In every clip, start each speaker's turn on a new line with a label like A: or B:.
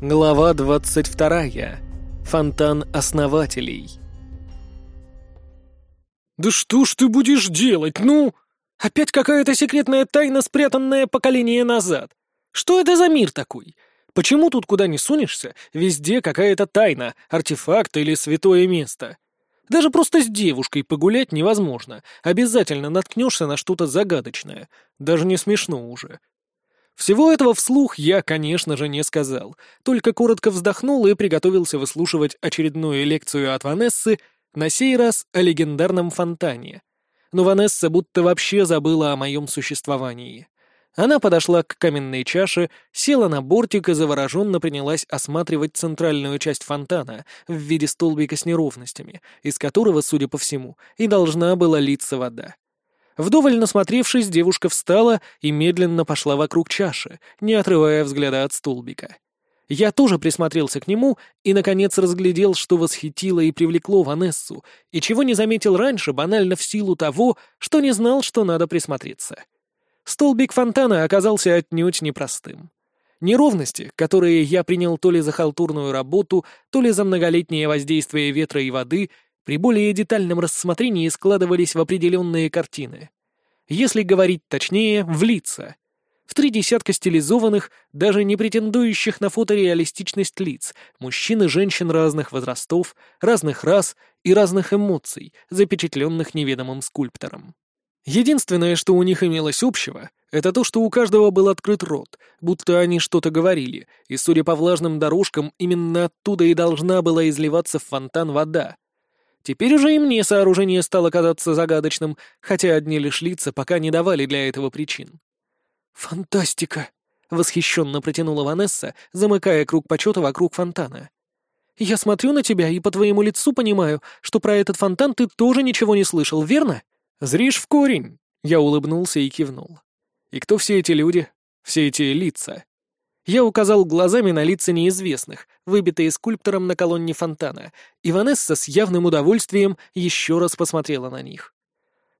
A: Глава 22. Фонтан основателей.
B: «Да что ж ты будешь делать, ну? Опять какая-то секретная тайна, спрятанная поколение назад. Что это за мир такой? Почему тут куда ни сунешься, везде какая-то тайна, артефакт или святое место? Даже просто с девушкой погулять невозможно, обязательно наткнешься на что-то загадочное, даже не смешно уже». Всего этого вслух я, конечно же, не сказал, только коротко вздохнул и приготовился выслушивать очередную лекцию от Ванессы, на сей раз о легендарном фонтане. Но Ванесса будто вообще забыла о моем существовании. Она подошла к каменной чаше, села на бортик и завороженно принялась осматривать центральную часть фонтана в виде столбика с неровностями, из которого, судя по всему, и должна была литься вода. Вдоволь насмотревшись, девушка встала и медленно пошла вокруг чаши, не отрывая взгляда от столбика. Я тоже присмотрелся к нему и, наконец, разглядел, что восхитило и привлекло Ванессу, и чего не заметил раньше, банально в силу того, что не знал, что надо присмотреться. Столбик фонтана оказался отнюдь непростым. Неровности, которые я принял то ли за халтурную работу, то ли за многолетнее воздействие ветра и воды — при более детальном рассмотрении складывались в определенные картины. Если говорить точнее, в лица. В три десятка стилизованных, даже не претендующих на фотореалистичность лиц, мужчин и женщин разных возрастов, разных рас и разных эмоций, запечатленных неведомым скульптором. Единственное, что у них имелось общего, это то, что у каждого был открыт рот, будто они что-то говорили, и, судя по влажным дорожкам, именно оттуда и должна была изливаться в фонтан вода, Теперь уже и мне сооружение стало казаться загадочным, хотя одни лишь лица пока не давали для этого причин. «Фантастика!» — восхищенно протянула Ванесса, замыкая круг почета вокруг фонтана. «Я смотрю на тебя и по твоему лицу понимаю, что про этот фонтан ты тоже ничего не слышал, верно?» «Зришь в корень!» — я улыбнулся и кивнул. «И кто все эти люди? Все эти лица?» Я указал глазами на лица неизвестных, выбитые скульптором на колонне фонтана, и Ванесса с явным удовольствием еще раз посмотрела на них.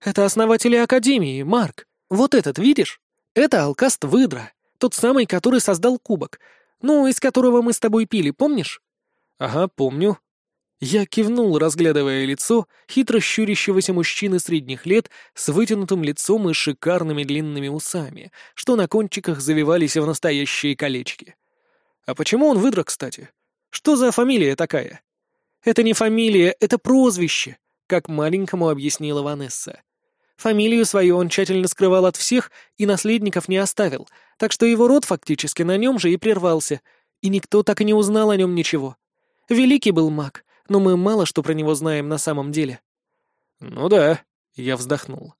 B: «Это основатели Академии, Марк. Вот этот, видишь? Это Алкаст Выдра, тот самый, который создал кубок. Ну, из которого мы с тобой пили, помнишь?» «Ага, помню», я кивнул, разглядывая лицо хитро щурящегося мужчины средних лет с вытянутым лицом и шикарными длинными усами, что на кончиках завивались в настоящие колечки. А почему он выдра, кстати? Что за фамилия такая? Это не фамилия, это прозвище, как маленькому объяснила Ванесса. Фамилию свою он тщательно скрывал от всех и наследников не оставил, так что его род фактически на нем же и прервался, и никто так и не узнал о нем ничего. Великий был маг, но мы мало что про него знаем на самом деле». «Ну да», — я вздохнул.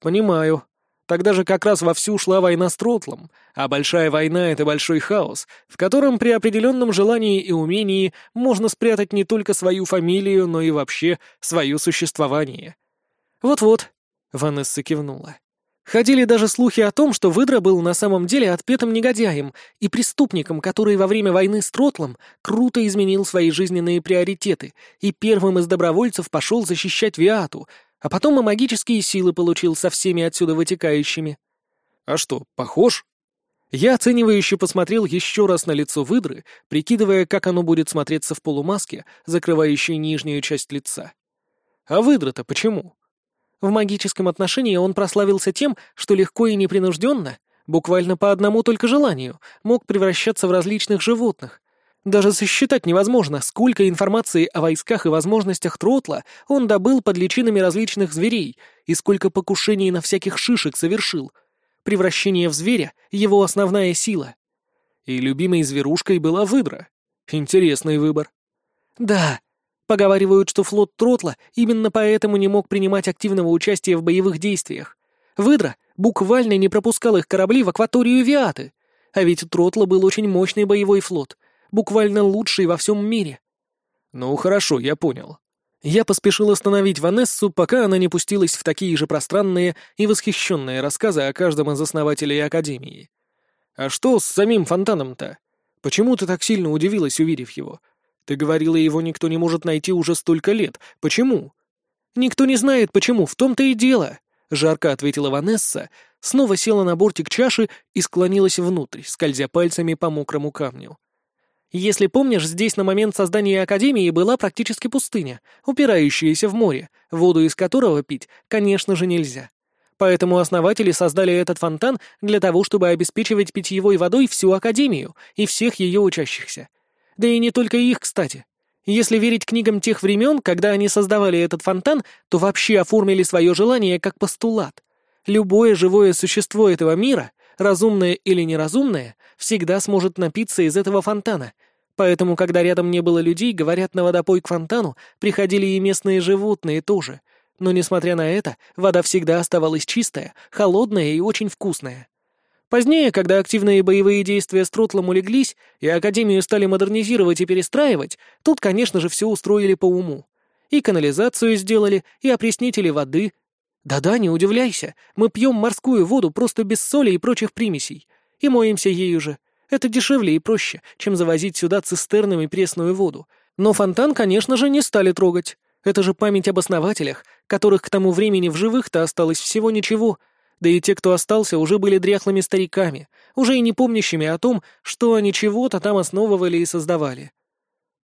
B: «Понимаю. Тогда же как раз вовсю шла война с Тротлом, а большая война — это большой хаос, в котором при определенном желании и умении можно спрятать не только свою фамилию, но и вообще свое существование». «Вот-вот», — Ванесса кивнула. Ходили даже слухи о том, что Выдра был на самом деле отпетым негодяем и преступником, который во время войны с Тротлом круто изменил свои жизненные приоритеты и первым из добровольцев пошел защищать Виату, а потом и магические силы получил со всеми отсюда вытекающими. А что, похож? Я оценивающе посмотрел еще раз на лицо выдры, прикидывая, как оно будет смотреться в полумаске, закрывающей нижнюю часть лица. А выдра-то почему? В магическом отношении он прославился тем, что легко и непринужденно, буквально по одному только желанию, мог превращаться в различных животных. Даже сосчитать невозможно, сколько информации о войсках и возможностях Тротла он добыл под личинами различных зверей и сколько покушений на всяких шишек совершил. Превращение в зверя — его основная сила. И любимой зверушкой была выдра. Интересный выбор. Да, Поговаривают, что флот Тротла именно поэтому не мог принимать активного участия в боевых действиях. Выдра буквально не пропускал их корабли в акваторию Виаты. А ведь у Тротла был очень мощный боевой флот, буквально лучший во всем мире. Ну хорошо, я понял. Я поспешил остановить Ванессу, пока она не пустилась в такие же пространные и восхищенные рассказы о каждом из основателей Академии. А что с самим фонтаном-то? Почему ты так сильно удивилась, увидев его? Ты говорила, его никто не может найти уже столько лет. Почему?» «Никто не знает, почему, в том-то и дело», — жарко ответила Ванесса, снова села на бортик чаши и склонилась внутрь, скользя пальцами по мокрому камню. Если помнишь, здесь на момент создания Академии была практически пустыня, упирающаяся в море, воду из которого пить, конечно же, нельзя. Поэтому основатели создали этот фонтан для того, чтобы обеспечивать питьевой водой всю Академию и всех ее учащихся. Да и не только их, кстати. Если верить книгам тех времен, когда они создавали этот фонтан, то вообще оформили свое желание как постулат. Любое живое существо этого мира, разумное или неразумное, всегда сможет напиться из этого фонтана. Поэтому, когда рядом не было людей, говорят, на водопой к фонтану приходили и местные животные тоже — но, несмотря на это, вода всегда оставалась чистая, холодная и очень вкусная. Позднее, когда активные боевые действия с Тротлом улеглись, и Академию стали модернизировать и перестраивать, тут, конечно же, все устроили по уму. И канализацию сделали, и опреснители воды. Да-да, не удивляйся, мы пьем морскую воду просто без соли и прочих примесей. И моемся ею же. Это дешевле и проще, чем завозить сюда цистернами пресную воду. Но фонтан, конечно же, не стали трогать. Это же память об основателях, которых к тому времени в живых-то осталось всего ничего, да и те, кто остался, уже были дряхлыми стариками, уже и не помнящими о том, что они чего-то там основывали и создавали.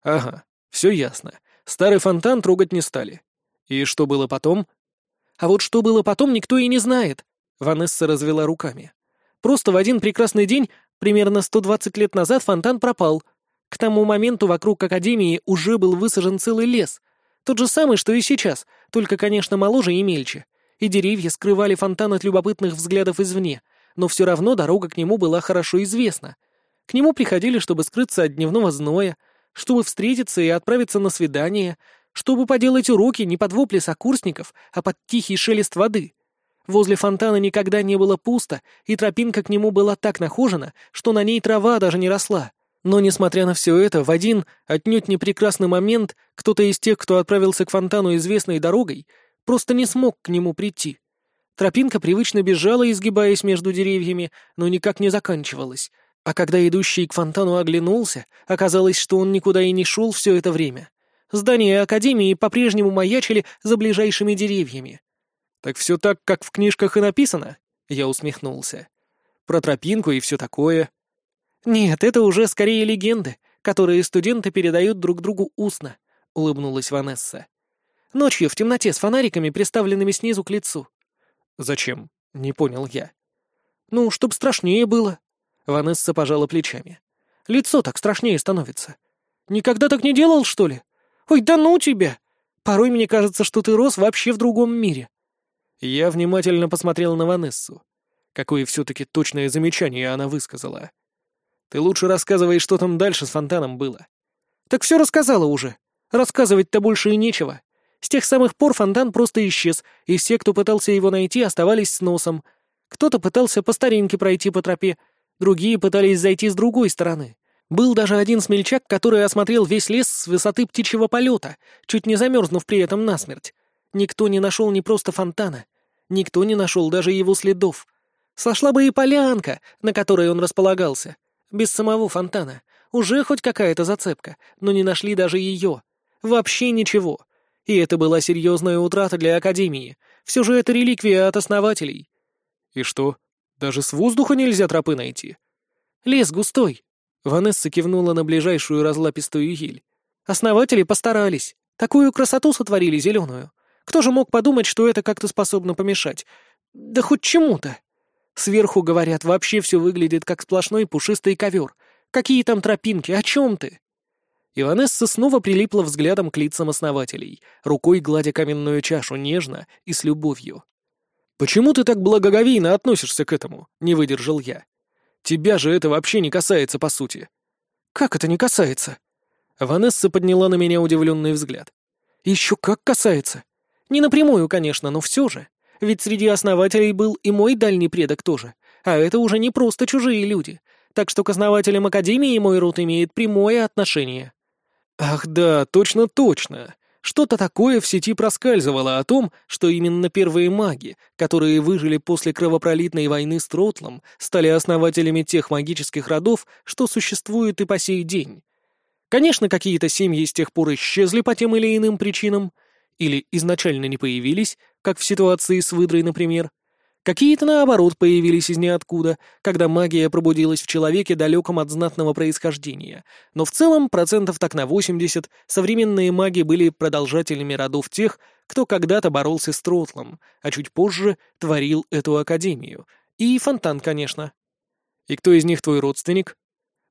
B: Ага, все ясно. Старый фонтан трогать не стали. И что было потом? А вот что было потом, никто и не знает. Ванесса развела руками. Просто в один прекрасный день, примерно 120 лет назад, фонтан пропал. К тому моменту вокруг Академии уже был высажен целый лес — тот же самый, что и сейчас, только, конечно, моложе и мельче. И деревья скрывали фонтан от любопытных взглядов извне, но все равно дорога к нему была хорошо известна. К нему приходили, чтобы скрыться от дневного зноя, чтобы встретиться и отправиться на свидание, чтобы поделать уроки не под вопли сокурсников, а под тихий шелест воды. Возле фонтана никогда не было пусто, и тропинка к нему была так нахожена, что на ней трава даже не росла. Но, несмотря на все это, в один, отнюдь не прекрасный момент, кто-то из тех, кто отправился к фонтану известной дорогой, просто не смог к нему прийти. Тропинка привычно бежала, изгибаясь между деревьями, но никак не заканчивалась. А когда идущий к фонтану оглянулся, оказалось, что он никуда и не шел все это время. Здания Академии по-прежнему маячили за ближайшими деревьями. «Так все так, как в книжках и написано?» — я усмехнулся. «Про тропинку и все такое». «Нет, это уже скорее легенды, которые студенты передают друг другу устно», — улыбнулась Ванесса. «Ночью в темноте с фонариками, приставленными снизу к лицу». «Зачем?» — не понял я. «Ну, чтоб страшнее было». Ванесса пожала плечами. «Лицо так страшнее становится. Никогда так не делал, что ли? Ой, да ну тебя! Порой мне кажется, что ты рос вообще в другом мире». Я внимательно посмотрел на Ванессу. Какое все-таки точное замечание она высказала. Ты лучше рассказывай, что там дальше с фонтаном было. Так все рассказала уже. Рассказывать-то больше и нечего. С тех самых пор фонтан просто исчез, и все, кто пытался его найти, оставались с носом. Кто-то пытался по старинке пройти по тропе, другие пытались зайти с другой стороны. Был даже один смельчак, который осмотрел весь лес с высоты птичьего полета, чуть не замерзнув при этом насмерть. Никто не нашел ни просто фонтана. Никто не нашел даже его следов. Сошла бы и полянка, на которой он располагался. Без самого фонтана. Уже хоть какая-то зацепка, но не нашли даже ее. Вообще ничего. И это была серьезная утрата для Академии. Все же это реликвия от основателей. И что, даже с воздуха нельзя тропы найти? Лес густой. Ванесса кивнула на ближайшую разлапистую ель. Основатели постарались. Такую красоту сотворили зеленую. Кто же мог подумать, что это как-то способно помешать? Да хоть чему-то. Сверху, говорят, вообще все выглядит как сплошной пушистый ковер. Какие там тропинки, о чем ты?» Иванесса снова прилипла взглядом к лицам основателей, рукой гладя каменную чашу нежно и с любовью. «Почему ты так благоговейно относишься к этому?» — не выдержал я. «Тебя же это вообще не касается, по сути». «Как это не касается?» Ванесса подняла на меня удивленный взгляд. «Еще как касается. Не напрямую, конечно, но все же. Ведь среди основателей был и мой дальний предок тоже. А это уже не просто чужие люди. Так что к основателям Академии мой род имеет прямое отношение. Ах да, точно-точно. Что-то такое в сети проскальзывало о том, что именно первые маги, которые выжили после кровопролитной войны с Тротлом, стали основателями тех магических родов, что существуют и по сей день. Конечно, какие-то семьи с тех пор исчезли по тем или иным причинам, или изначально не появились, как в ситуации с выдрой, например. Какие-то, наоборот, появились из ниоткуда, когда магия пробудилась в человеке, далеком от знатного происхождения. Но в целом, процентов так на 80, современные маги были продолжателями родов тех, кто когда-то боролся с Тротлом, а чуть позже творил эту академию. И Фонтан, конечно. «И кто из них твой родственник?»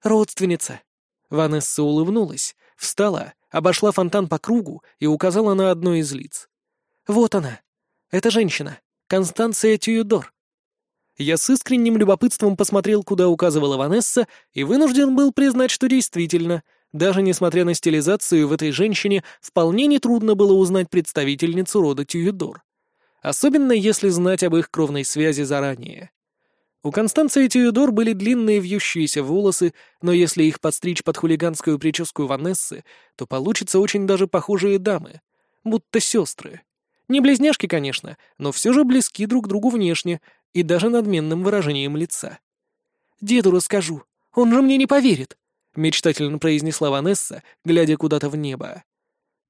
B: «Родственница». Ванесса улыбнулась, встала, обошла фонтан по кругу и указала на одно из лиц. «Вот она. Это женщина. Констанция Тюдор». Я с искренним любопытством посмотрел, куда указывала Ванесса, и вынужден был признать, что действительно, даже несмотря на стилизацию, в этой женщине вполне нетрудно было узнать представительницу рода Тюдор. Особенно если знать об их кровной связи заранее. У Констанции Тюдор были длинные вьющиеся волосы, но если их подстричь под хулиганскую прическу Ванессы, то получится очень даже похожие дамы, будто сестры. Не близняшки, конечно, но все же близки друг другу внешне и даже надменным выражением лица. «Деду расскажу, он же мне не поверит», — мечтательно произнесла Ванесса, глядя куда-то в небо.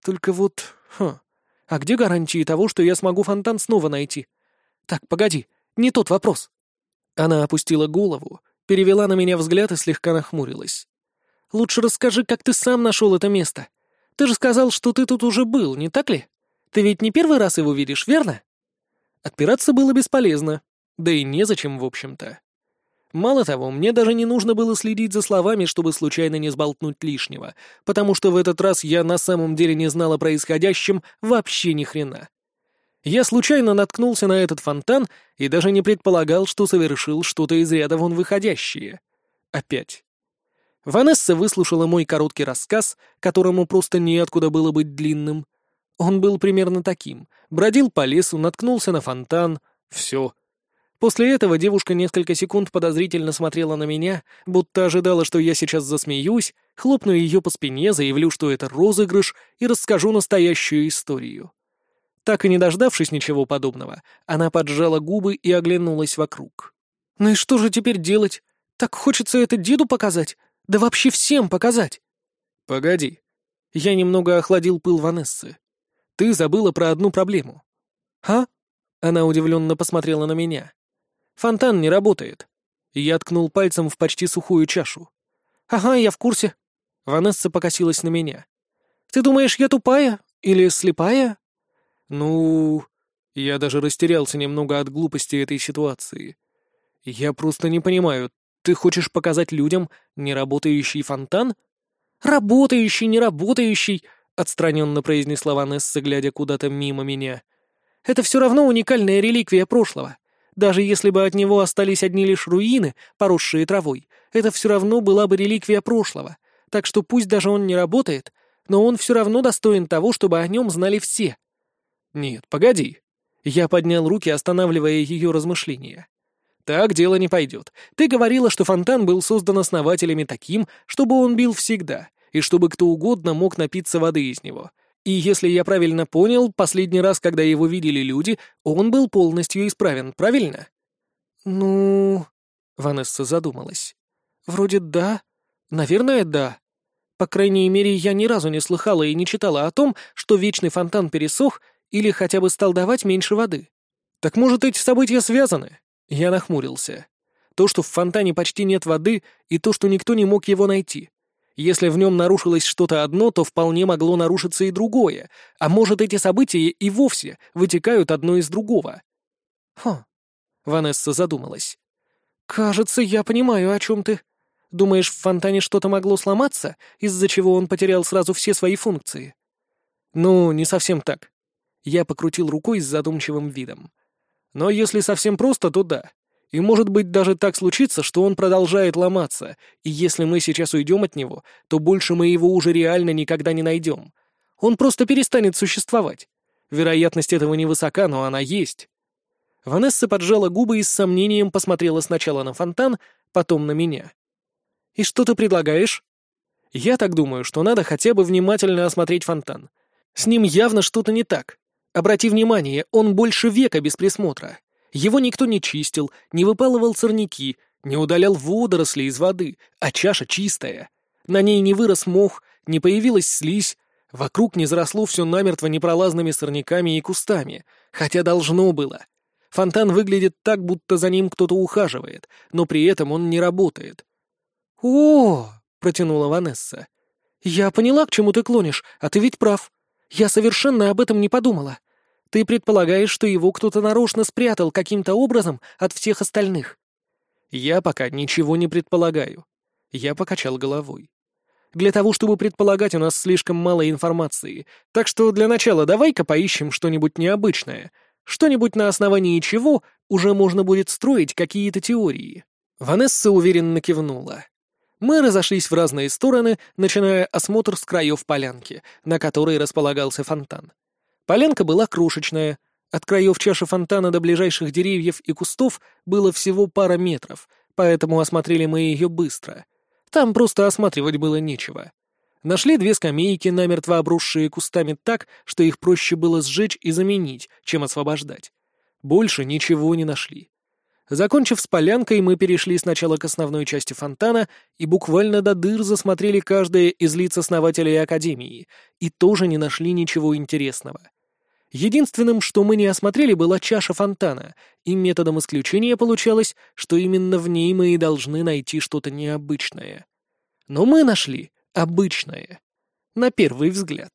B: «Только вот... Хм, а где гарантии того, что я смогу фонтан снова найти? Так, погоди, не тот вопрос». Она опустила голову, перевела на меня взгляд и слегка нахмурилась. «Лучше расскажи, как ты сам нашел это место. Ты же сказал, что ты тут уже был, не так ли? Ты ведь не первый раз его видишь, верно?» Отпираться было бесполезно, да и незачем, в общем-то. Мало того, мне даже не нужно было следить за словами, чтобы случайно не сболтнуть лишнего, потому что в этот раз я на самом деле не знал о происходящем вообще ни хрена. Я случайно наткнулся на этот фонтан и даже не предполагал, что совершил что-то из ряда вон выходящее. Опять. Ванесса выслушала мой короткий рассказ, которому просто неоткуда было быть длинным. Он был примерно таким. Бродил по лесу, наткнулся на фонтан. Все. После этого девушка несколько секунд подозрительно смотрела на меня, будто ожидала, что я сейчас засмеюсь, хлопну ее по спине, заявлю, что это розыгрыш, и расскажу настоящую историю. Так и не дождавшись ничего подобного, она поджала губы и оглянулась вокруг. «Ну и что же теперь делать? Так хочется это деду показать? Да вообще всем показать!» «Погоди». Я немного охладил пыл Ванессы. «Ты забыла про одну проблему». «А?» Она удивленно посмотрела на меня. «Фонтан не работает». Я ткнул пальцем в почти сухую чашу. «Ага, я в курсе». Ванесса покосилась на меня. «Ты думаешь, я тупая? Или слепая?» Ну, я даже растерялся немного от глупости этой ситуации. Я просто не понимаю, ты хочешь показать людям неработающий фонтан? Работающий, неработающий, отстраненно произнесла Ванесса, глядя куда-то мимо меня. Это все равно уникальная реликвия прошлого. Даже если бы от него остались одни лишь руины, поросшие травой, это все равно была бы реликвия прошлого. Так что пусть даже он не работает, но он все равно достоин того, чтобы о нем знали все. «Нет, погоди». Я поднял руки, останавливая ее размышления. «Так дело не пойдет. Ты говорила, что фонтан был создан основателями таким, чтобы он бил всегда, и чтобы кто угодно мог напиться воды из него. И если я правильно понял, последний раз, когда его видели люди, он был полностью исправен, правильно?» «Ну...» — Ванесса задумалась. «Вроде да. Наверное, да. По крайней мере, я ни разу не слыхала и не читала о том, что вечный фонтан пересох или хотя бы стал давать меньше воды. Так может, эти события связаны? Я нахмурился. То, что в фонтане почти нет воды, и то, что никто не мог его найти. Если в нем нарушилось что-то одно, то вполне могло нарушиться и другое, а может, эти события и вовсе вытекают одно из другого. Хм. Ванесса задумалась. «Кажется, я понимаю, о чем ты. Думаешь, в фонтане что-то могло сломаться, из-за чего он потерял сразу все свои функции?» «Ну, не совсем так. Я покрутил рукой с задумчивым видом. Но если совсем просто, то да. И может быть даже так случится, что он продолжает ломаться, и если мы сейчас уйдем от него, то больше мы его уже реально никогда не найдем. Он просто перестанет существовать. Вероятность этого невысока, но она есть. Ванесса поджала губы и с сомнением посмотрела сначала на фонтан, потом на меня. «И что ты предлагаешь?» «Я так думаю, что надо хотя бы внимательно осмотреть фонтан. С ним явно что-то не так. Обрати внимание, он больше века без присмотра. Его никто не чистил, не выпалывал сорняки, не удалял водоросли из воды, а чаша чистая. На ней не вырос мох, не появилась слизь, вокруг не заросло все намертво непролазными сорняками и кустами, хотя должно было. Фонтан выглядит так, будто за ним кто-то ухаживает, но при этом он не работает. «О!» — протянула Ванесса. «Я поняла, к чему ты клонишь, а ты ведь прав. Я совершенно об этом не подумала. Ты предполагаешь, что его кто-то нарочно спрятал каким-то образом от всех остальных?» «Я пока ничего не предполагаю». Я покачал головой. Для того, чтобы предполагать, у нас слишком мало информации, так что для начала давай-ка поищем что-нибудь необычное, что-нибудь на основании чего уже можно будет строить какие-то теории». Ванесса уверенно кивнула. Мы разошлись в разные стороны, начиная осмотр с краев полянки, на которой располагался фонтан. Полянка была крошечная. От краев чаши фонтана до ближайших деревьев и кустов было всего пара метров, поэтому осмотрели мы ее быстро. Там просто осматривать было нечего. Нашли две скамейки, намертво обросшие кустами так, что их проще было сжечь и заменить, чем освобождать. Больше ничего не нашли. Закончив с полянкой, мы перешли сначала к основной части фонтана и буквально до дыр засмотрели каждое из лиц основателей Академии, и тоже не нашли ничего интересного. Единственным, что мы не осмотрели, была чаша фонтана, и методом исключения получалось, что именно в ней мы и должны найти что-то необычное. Но мы нашли обычное. На первый взгляд.